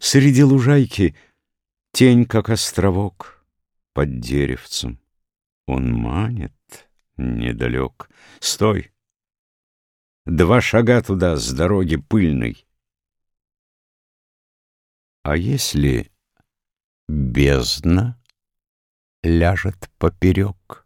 Среди лужайки тень, как островок под деревцем. Он манит недалек. Стой! Два шага туда с дороги пыльной. А если бездна ляжет поперек?